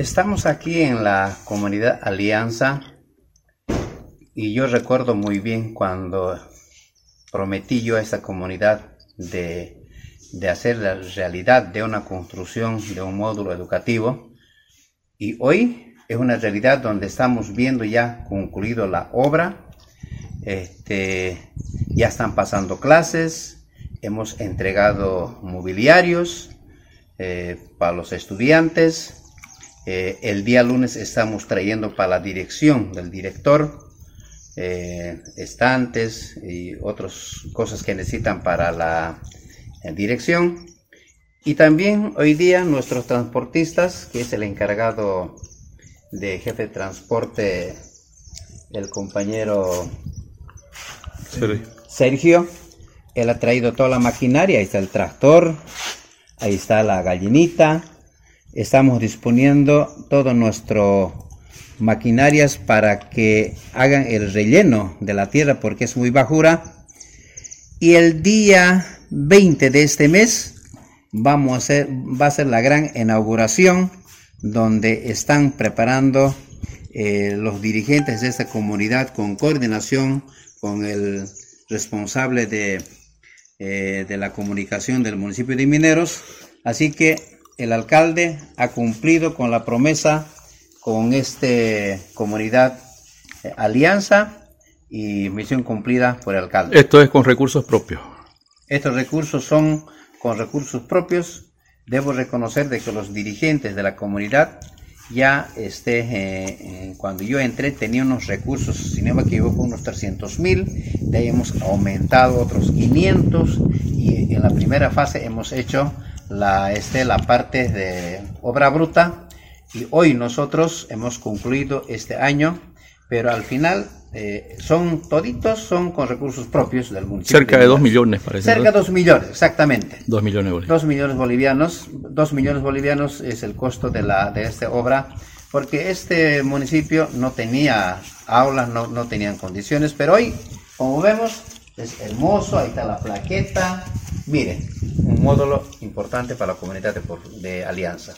Estamos aquí en la comunidad Alianza y yo recuerdo muy bien cuando prometí yo a esta comunidad de, de hacer la realidad de una construcción de un módulo educativo y hoy es una realidad donde estamos viendo ya concluido la obra, este, ya están pasando clases, hemos entregado mobiliarios eh, para los estudiantes, eh, el día lunes estamos trayendo para la dirección del director eh, estantes y otras cosas que necesitan para la eh, dirección. Y también hoy día nuestros transportistas, que es el encargado de jefe de transporte, el compañero Sergio, él ha traído toda la maquinaria, ahí está el tractor, ahí está la gallinita, estamos disponiendo todo nuestro maquinarias para que hagan el relleno de la tierra porque es muy bajura. Y el día 20 de este mes vamos a hacer va a ser la gran inauguración donde están preparando eh, los dirigentes de esta comunidad con coordinación con el responsable de, eh, de la comunicación del municipio de Mineros. Así que el alcalde ha cumplido con la promesa con esta comunidad eh, alianza y misión cumplida por el alcalde. Esto es con recursos propios. Estos recursos son con recursos propios. Debo reconocer de que los dirigentes de la comunidad ya este, eh, cuando yo entré tenía unos recursos, si no me equivoco, unos 300 mil, de ahí hemos aumentado otros 500 y en la primera fase hemos hecho la, este, la parte de obra bruta y hoy nosotros hemos concluido este año, pero al final eh, son toditos son con recursos propios del municipio. Cerca de 2 millones, parece. Cerca de 2 millones, exactamente. 2 millones bolivianos. 2 millones bolivianos. 2 millones bolivianos es el costo de, la, de esta obra, porque este municipio no tenía aulas, no, no tenían condiciones, pero hoy, como vemos, es hermoso, ahí está la plaqueta. Miren, un módulo importante para la comunidad de Alianza.